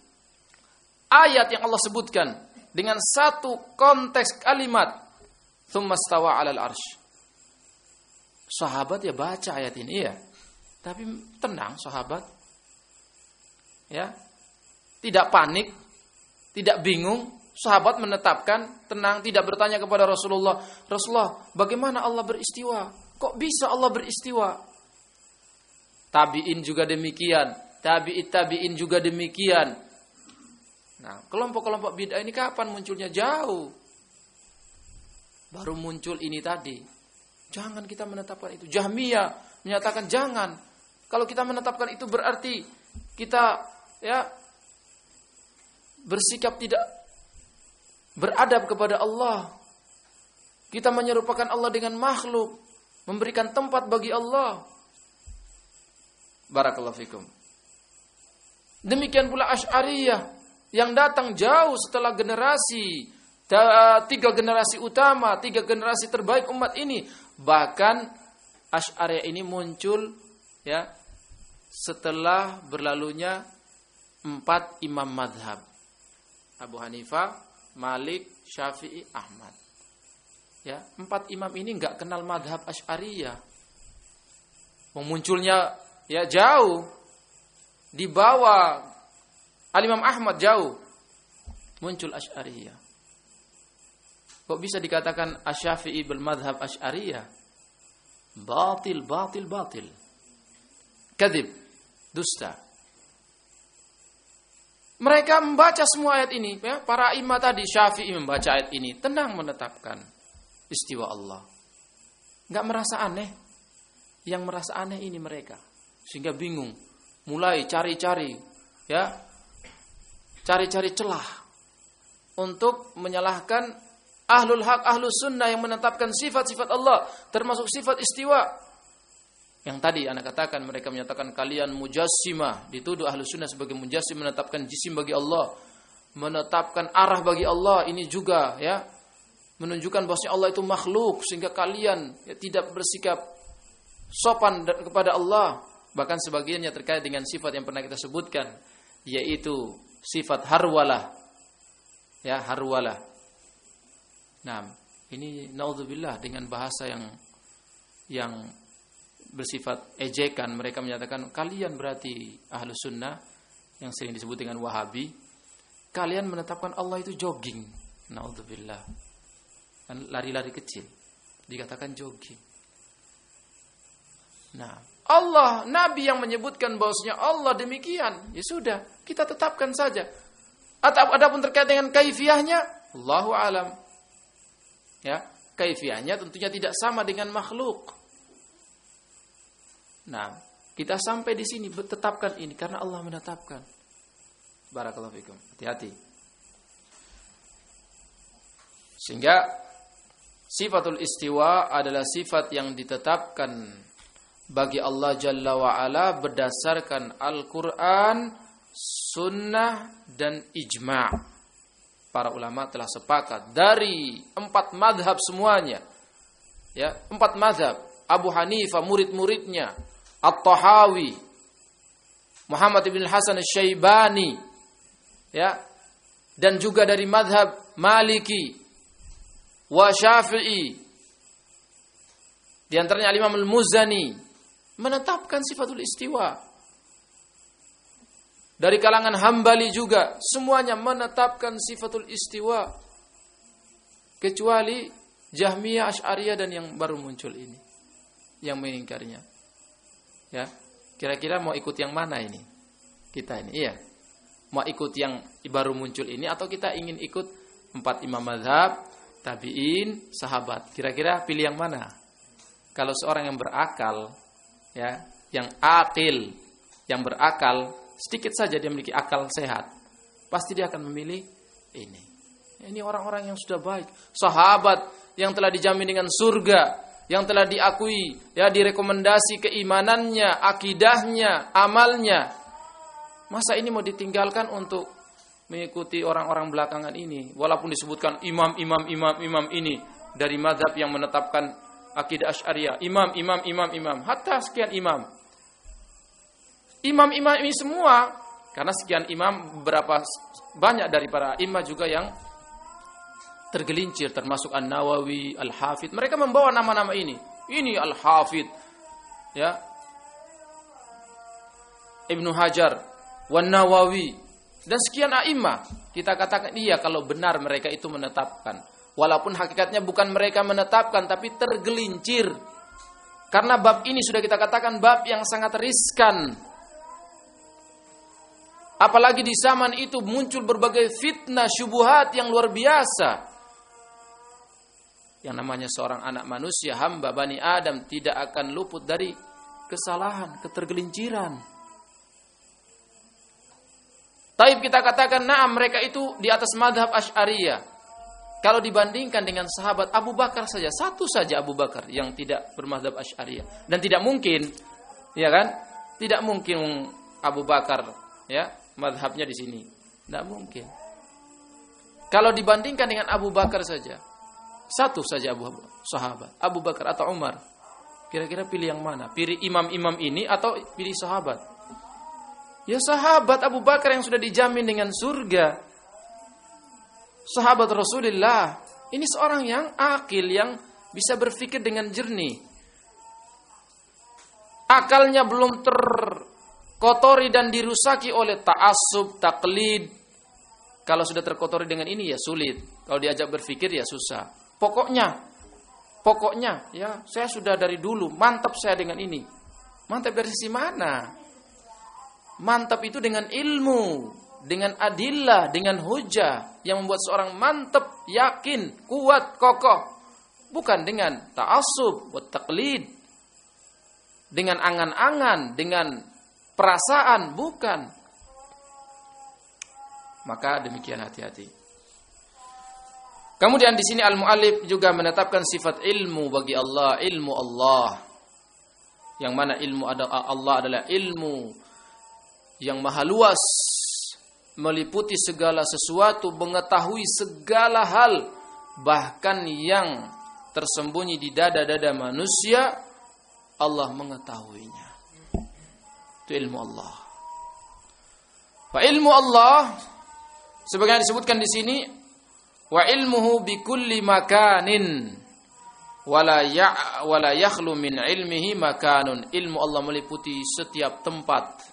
[SPEAKER 1] ayat yang Allah sebutkan dengan satu konteks kalimat. Thummastawa alal arsh. Sahabat ya baca ayat ini ya. Tapi tenang sahabat, ya tidak panik, tidak bingung. Sahabat menetapkan tenang, tidak bertanya kepada Rasulullah, Rasulullah, bagaimana Allah beristiwa? Kok bisa Allah beristiwa? Tabiin juga demikian, tabiit tabiin juga demikian. Nah, kelompok-kelompok bid'ah ini kapan munculnya? Jauh. Baru muncul ini tadi. Jangan kita menetapkan itu. Jahmiyah menyatakan jangan. Kalau kita menetapkan itu berarti kita ya bersikap tidak beradab kepada Allah. Kita menyerupakan Allah dengan makhluk, memberikan tempat bagi Allah. Barakallahu fikum. Demikian pula Asy'ariyah yang datang jauh setelah generasi tiga generasi utama, tiga generasi terbaik umat ini. Bahkan Asy'ariyah ini muncul ya setelah berlalunya empat imam madhab. Abu Hanifah, Malik, Syafi'i, Ahmad. Ya, empat imam ini nggak kenal madhab Ash'ariyah. Memunculnya ya jauh di bawah Al-Imam Ahmad jauh muncul Ash'ariyah. Kok bisa dikatakan Asy-Syafi'i bermadhab Ash'ariyah? Batil, batil, batil. Kadib, dusta. Mereka membaca semua ayat ini. Ya. Para imam tadi, Syafi'i membaca ayat ini. Tenang menetapkan istiwa Allah. Nggak merasa aneh. Yang merasa aneh ini mereka. Sehingga bingung. Mulai cari-cari. ya Cari-cari celah. Untuk menyalahkan ahlul haq, ahlul sunnah yang menetapkan sifat-sifat Allah. Termasuk sifat istiwa. Yang tadi anak katakan mereka menyatakan kalian mujassimah, dituduh ahlu sunnah sebagai mujassim menetapkan jisim bagi Allah. menetapkan arah bagi Allah ini juga ya menunjukkan bahwa Allah itu makhluk sehingga kalian ya, tidak bersikap sopan kepada Allah bahkan sebagiannya terkait dengan sifat yang pernah kita sebutkan yaitu sifat harwalah. Ya harwalah. Nah ini naudzubillah dengan bahasa yang yang bersifat ejekan. Mereka menyatakan kalian berarti ahlu sunnah yang sering disebut dengan wahabi. Kalian menetapkan Allah itu jogging. Naudzubillah. Kan lari-lari kecil. Dikatakan jogging nah. Allah nabi yang menyebutkan bahwasanya Allah demikian. Ya sudah kita tetapkan saja. Atau adapun terkait dengan kaifiahnya Allahu alam. Ya kaifiahnya tentunya tidak sama dengan makhluk. Nah kita sampai di sini tetapkan ini karena Allah menetapkan. Barakallahu fikum. Hati-hati. Sehingga sifatul istiwa adalah sifat yang ditetapkan bagi Allah Jalla wa Ala berdasarkan Al-Quran, Sunnah, dan Ijma' para ulama telah sepakat dari empat madhab semuanya. Ya, empat madhab. Abu Hanifah murid-muridnya, At-Tahawi, Muhammad ibn Hasan al-Syaibani, ya, dan juga dari madhab Maliki, wa Syafi'i, di antaranya Imam Al-Muzani menetapkan sifatul istiwa. Dari kalangan Hambali juga semuanya menetapkan sifatul istiwa. Kecuali Jahmiyah, Asy'ariyah dan yang baru muncul ini yang mengingkarinya. Ya. Kira-kira mau ikut yang mana ini? Kita ini, iya. Mau ikut yang baru muncul ini atau kita ingin ikut empat imam mazhab, tabi'in, sahabat. Kira-kira pilih yang mana? Kalau seorang yang berakal, ya, yang akil, yang berakal, sedikit saja dia memiliki akal sehat, pasti dia akan memilih ini. Ini orang-orang yang sudah baik, sahabat yang telah dijamin dengan surga, yang telah diakui, ya direkomendasi keimanannya, akidahnya, amalnya. Masa ini mau ditinggalkan untuk mengikuti orang-orang belakangan ini, walaupun disebutkan imam, imam, imam, imam ini dari madhab yang menetapkan akidah Asy'ariyah, imam, imam, imam, imam, hatta sekian imam imam-imam ini semua karena sekian imam berapa banyak dari para imam juga yang tergelincir termasuk An-Nawawi, Al-Hafid. Mereka membawa nama-nama ini. Ini Al-Hafid. Ya. Ibnu Hajar, Wan Nawawi dan sekian a'immah. Kita katakan iya kalau benar mereka itu menetapkan. Walaupun hakikatnya bukan mereka menetapkan tapi tergelincir. Karena bab ini sudah kita katakan bab yang sangat riskan Apalagi di zaman itu muncul berbagai fitnah syubuhat yang luar biasa. Yang namanya seorang anak manusia, hamba Bani Adam tidak akan luput dari kesalahan, ketergelinciran. Taib kita katakan, nah mereka itu di atas madhab Ash'ariyah. Kalau dibandingkan dengan sahabat Abu Bakar saja, satu saja Abu Bakar yang tidak bermadhab Ash'ariyah. Dan tidak mungkin, ya kan? Tidak mungkin Abu Bakar ya madhabnya di sini. Tidak mungkin. Kalau dibandingkan dengan Abu Bakar saja, satu saja Abu sahabat, Abu Bakar atau Umar. Kira-kira pilih yang mana? Pilih imam-imam ini atau pilih sahabat? Ya sahabat Abu Bakar yang sudah dijamin dengan surga. Sahabat Rasulullah. Ini seorang yang akil, yang bisa berpikir dengan jernih. Akalnya belum ter kotori dan dirusaki oleh ta'assub, taklid. Kalau sudah terkotori dengan ini ya sulit. Kalau diajak berpikir ya susah. Pokoknya, pokoknya ya saya sudah dari dulu mantap saya dengan ini. Mantap dari sisi mana? Mantap itu dengan ilmu, dengan adillah, dengan hujah yang membuat seorang mantap, yakin, kuat, kokoh. Bukan dengan ta'assub, buat taklid. Dengan angan-angan, dengan perasaan, bukan. Maka demikian hati-hati. Kemudian di sini al-muallif juga menetapkan sifat ilmu bagi Allah, ilmu Allah. Yang mana ilmu Allah adalah ilmu yang maha luas, meliputi segala sesuatu, mengetahui segala hal, bahkan yang tersembunyi di dada-dada manusia, Allah mengetahuinya. Itu ilmu Allah. Fa ilmu Allah sebagaimana disebutkan di sini wa ilmuhu bi kulli makanin wala ya wala yakhlu min ilmihi makanun ilmu Allah meliputi setiap tempat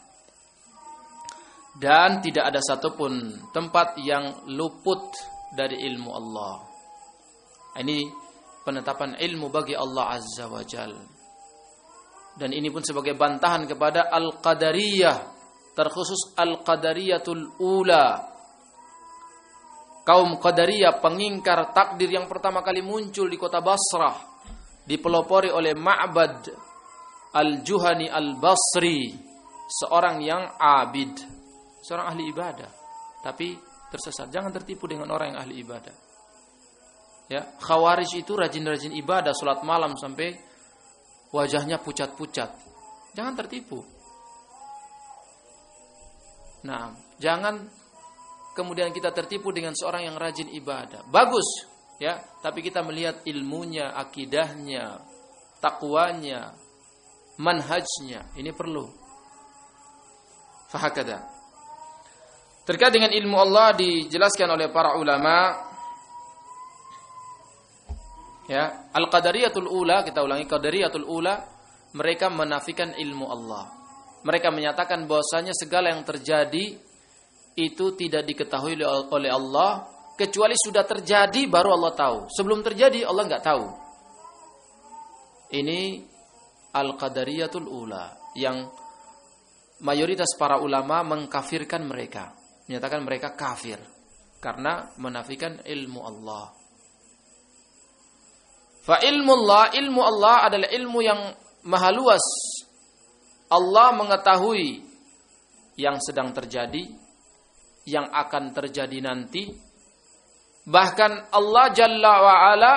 [SPEAKER 1] dan tidak ada satupun tempat yang luput dari ilmu Allah. Ini penetapan ilmu bagi Allah azza wa jal. Dan ini pun sebagai bantahan kepada al-qadariyah terkhusus Al-Qadariyatul Ula. Kaum Qadariyah pengingkar takdir yang pertama kali muncul di kota Basrah dipelopori oleh Ma'bad Al-Juhani Al-Basri, seorang yang abid, seorang ahli ibadah, tapi tersesat. Jangan tertipu dengan orang yang ahli ibadah. Ya, Khawarij itu rajin-rajin ibadah, salat malam sampai wajahnya pucat-pucat. Jangan tertipu. Nah, jangan kemudian kita tertipu dengan seorang yang rajin ibadah. Bagus, ya, tapi kita melihat ilmunya, akidahnya, takwanya, manhajnya. Ini perlu. Fahakada. Terkait dengan ilmu Allah dijelaskan oleh para ulama ya, al-qadariyatul ula, kita ulangi qadariyatul ula, mereka menafikan ilmu Allah mereka menyatakan bahwasanya segala yang terjadi itu tidak diketahui oleh Allah kecuali sudah terjadi baru Allah tahu. Sebelum terjadi Allah nggak tahu. Ini al-qadariyatul ula yang mayoritas para ulama mengkafirkan mereka, menyatakan mereka kafir karena menafikan ilmu Allah. Fa ilmu Allah, ilmu Allah adalah ilmu yang maha luas Allah mengetahui yang sedang terjadi, yang akan terjadi nanti. Bahkan Allah Jalla wa'ala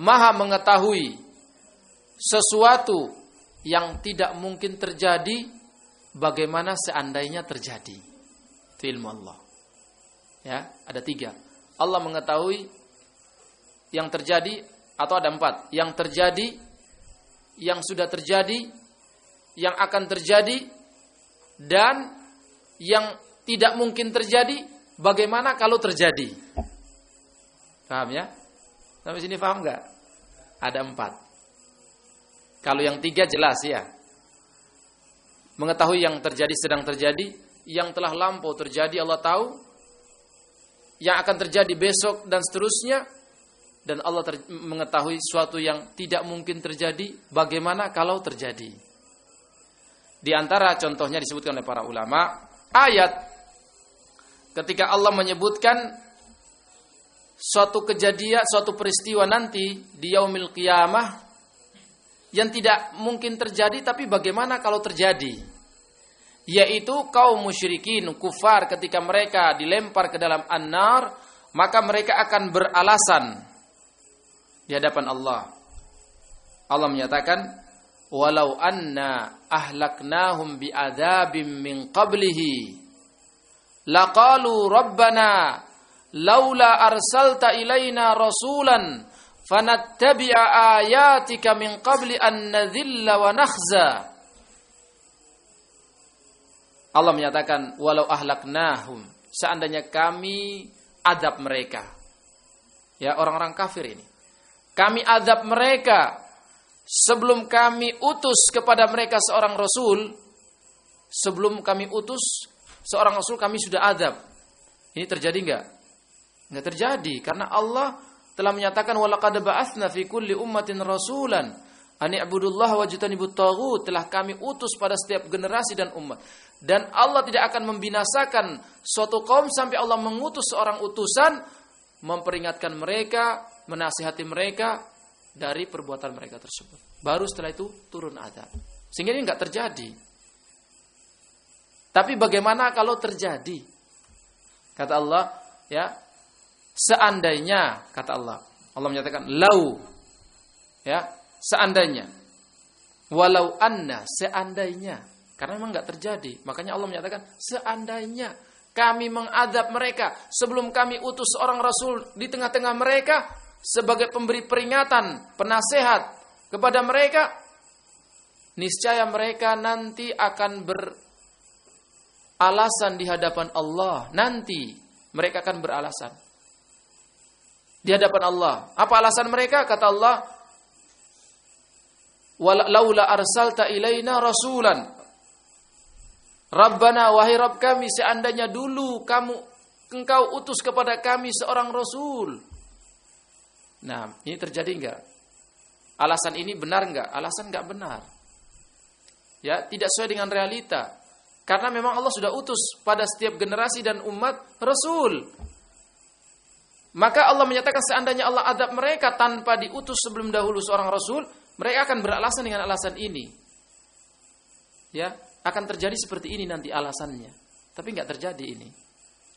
[SPEAKER 1] maha mengetahui sesuatu yang tidak mungkin terjadi bagaimana seandainya terjadi. Itu ilmu Allah. Ya, ada tiga. Allah mengetahui yang terjadi atau ada empat. Yang terjadi, yang sudah terjadi, yang akan terjadi dan yang tidak mungkin terjadi bagaimana kalau terjadi paham ya sampai sini paham nggak ada empat kalau yang tiga jelas ya mengetahui yang terjadi sedang terjadi yang telah lampau terjadi Allah tahu yang akan terjadi besok dan seterusnya dan Allah mengetahui suatu yang tidak mungkin terjadi bagaimana kalau terjadi di antara contohnya disebutkan oleh para ulama, ayat ketika Allah menyebutkan suatu kejadian, suatu peristiwa nanti di yaumil qiyamah yang tidak mungkin terjadi tapi bagaimana kalau terjadi? Yaitu kaum musyrikin, kufar ketika mereka dilempar ke dalam an-nar, maka mereka akan beralasan di hadapan Allah. Allah menyatakan, walau anna ahlaknahum bi'adzabim min qablihi laqalu rabbana laula arsalta ilaina rasulan fanattabi'a ayatika min qabli an nadhilla wa nakhza Allah menyatakan walau ahlaknahum seandainya kami adab mereka ya orang-orang kafir ini kami adab mereka sebelum kami utus kepada mereka seorang rasul, sebelum kami utus seorang rasul kami sudah adab. Ini terjadi enggak? Enggak terjadi karena Allah telah menyatakan walaqad ba'atsna fi kulli ummatin rasulan ani ibudullah wajtanibut taghut telah kami utus pada setiap generasi dan umat. Dan Allah tidak akan membinasakan suatu kaum sampai Allah mengutus seorang utusan memperingatkan mereka, menasihati mereka dari perbuatan mereka tersebut. Baru setelah itu turun azab. Sehingga ini nggak terjadi. Tapi bagaimana kalau terjadi? Kata Allah, ya, seandainya kata Allah, Allah menyatakan lau, ya, seandainya, walau anna, seandainya, Karena memang nggak terjadi. Makanya Allah menyatakan seandainya kami mengadab mereka sebelum kami utus seorang rasul di tengah-tengah mereka sebagai pemberi peringatan, penasehat kepada mereka, niscaya mereka nanti akan beralasan di hadapan Allah. Nanti mereka akan beralasan di hadapan Allah. Apa alasan mereka? Kata Allah, "Laula arsalta ilaina rasulan." Rabbana wahai Rabb kami seandainya dulu kamu engkau utus kepada kami seorang rasul. Nah, ini terjadi enggak? Alasan ini benar enggak? Alasan enggak benar. Ya, tidak sesuai dengan realita. Karena memang Allah sudah utus pada setiap generasi dan umat rasul. Maka Allah menyatakan seandainya Allah adab mereka tanpa diutus sebelum dahulu seorang rasul, mereka akan beralasan dengan alasan ini. Ya, akan terjadi seperti ini nanti alasannya. Tapi nggak terjadi ini.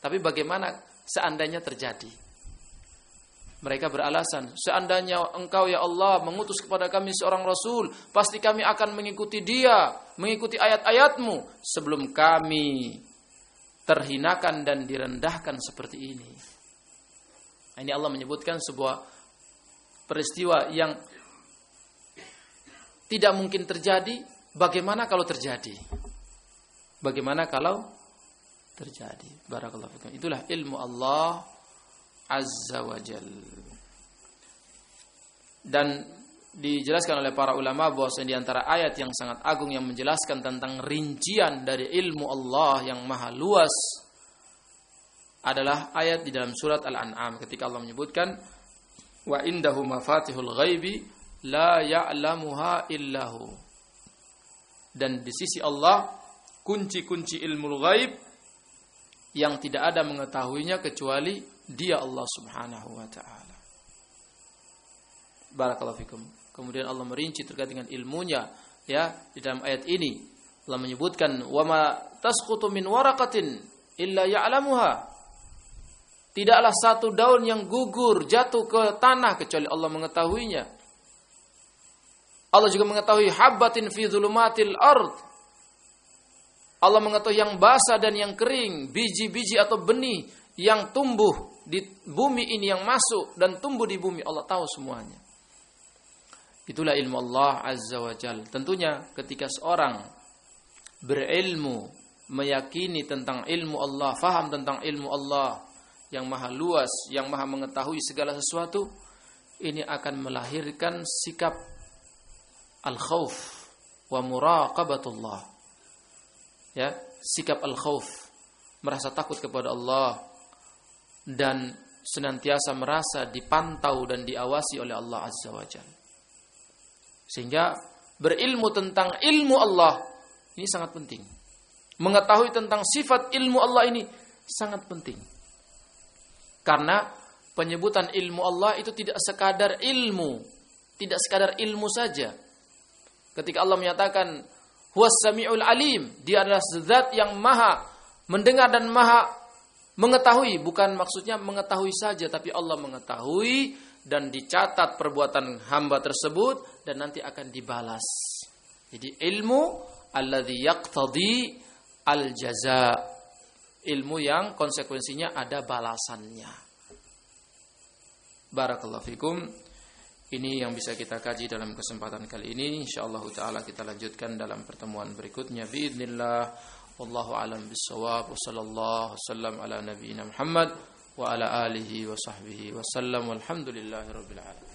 [SPEAKER 1] Tapi bagaimana seandainya terjadi? Mereka beralasan, seandainya engkau ya Allah mengutus kepada kami seorang Rasul, pasti kami akan mengikuti dia, mengikuti ayat-ayatmu sebelum kami terhinakan dan direndahkan seperti ini. Ini Allah menyebutkan sebuah peristiwa yang tidak mungkin terjadi Bagaimana kalau terjadi? Bagaimana kalau terjadi? Barakallahu fikum. Itulah ilmu Allah Azza wa Jal. Dan dijelaskan oleh para ulama bahwa di antara ayat yang sangat agung yang menjelaskan tentang rincian dari ilmu Allah yang maha luas adalah ayat di dalam surat Al-An'am ketika Allah menyebutkan wa indahu mafatihul ghaibi la ya'lamuha illahu dan di sisi Allah kunci-kunci ilmu ghaib yang tidak ada mengetahuinya kecuali Dia Allah Subhanahu wa taala. Barakallahu fikum. Kemudian Allah merinci terkait dengan ilmunya ya di dalam ayat ini Allah menyebutkan wa ma tasqutu min waraqatin illa ya'lamuha. Tidaklah satu daun yang gugur jatuh ke tanah kecuali Allah mengetahuinya. Allah juga mengetahui habbatin fi zulumatil ard. Allah mengetahui yang basah dan yang kering, biji-biji atau benih yang tumbuh di bumi ini yang masuk dan tumbuh di bumi. Allah tahu semuanya. Itulah ilmu Allah Azza wa Jal. Tentunya ketika seorang berilmu, meyakini tentang ilmu Allah, faham tentang ilmu Allah yang maha luas, yang maha mengetahui segala sesuatu, ini akan melahirkan sikap al-khauf wa muraqabatullah. Ya, sikap al-khauf, merasa takut kepada Allah dan senantiasa merasa dipantau dan diawasi oleh Allah Azza wa Jalla. Sehingga berilmu tentang ilmu Allah ini sangat penting. Mengetahui tentang sifat ilmu Allah ini sangat penting. Karena penyebutan ilmu Allah itu tidak sekadar ilmu, tidak sekadar ilmu saja, Ketika Allah menyatakan huwas samiul alim, dia adalah zat yang maha mendengar dan maha mengetahui, bukan maksudnya mengetahui saja tapi Allah mengetahui dan dicatat perbuatan hamba tersebut dan nanti akan dibalas. Jadi ilmu alladzi yaqtadi al jaza. Ilmu yang konsekuensinya ada balasannya. Barakallahu fikum. Ini yang bisa kita kaji dalam kesempatan kali ini. Insyaallah taala kita lanjutkan dalam pertemuan berikutnya باذنillah. Wallahu alam bisawab. Wassallallahu wasallam ala nabiyyina Muhammad wa ala alihi wa sahbihi wasallam. Walhamdulillahirabbil alamin.